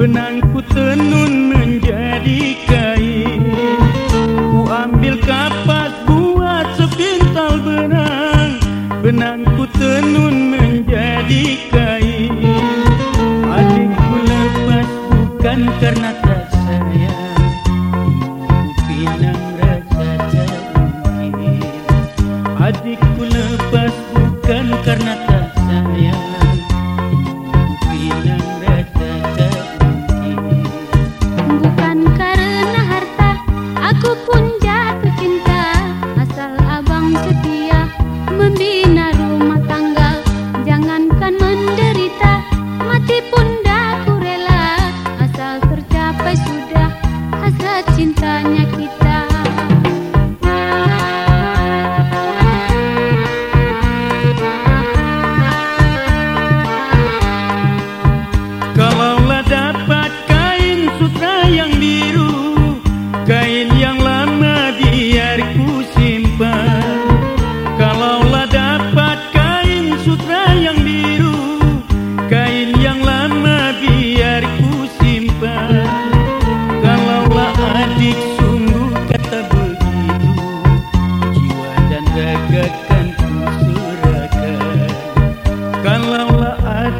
benangku tenun menjadi kain. Ku ambil kapas buat sepintal benang. Benangku tenun menjadi kain. Adikku lepas bukan karena tak sayang pinang raja jauh adikku lepas bukan karena tak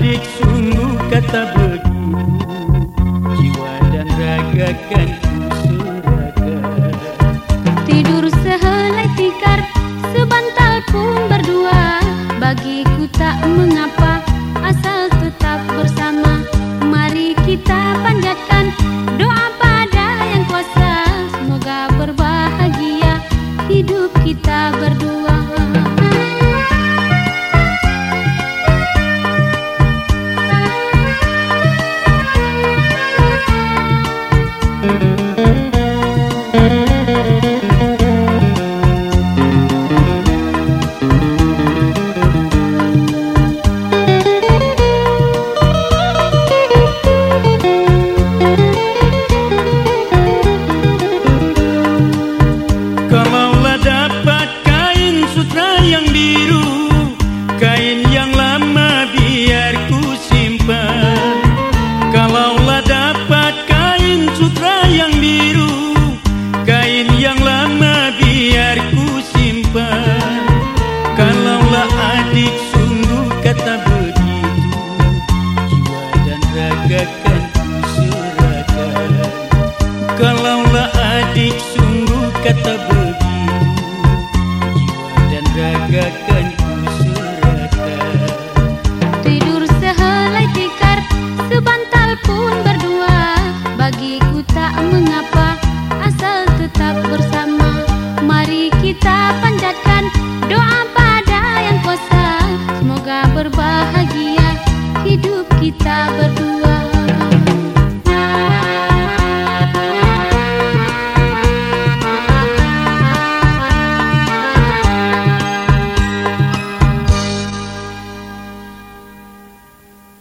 adik sungguh kata begitu Jiwa dan raga kan Tidur sehelai tikar Sebantal pun berdua. Bagiku tak mengapa Asal Kalaulah adik sungguh kata begitu Jiwa dan raga kan ku serahkan Tidur sehelai tikar Sebantal pun berdua. Bagiku tak mengapa Asal tetap bersama. Mari kita panjatkan Doa pada yang kuasa. Semoga berbahagia Hidup kita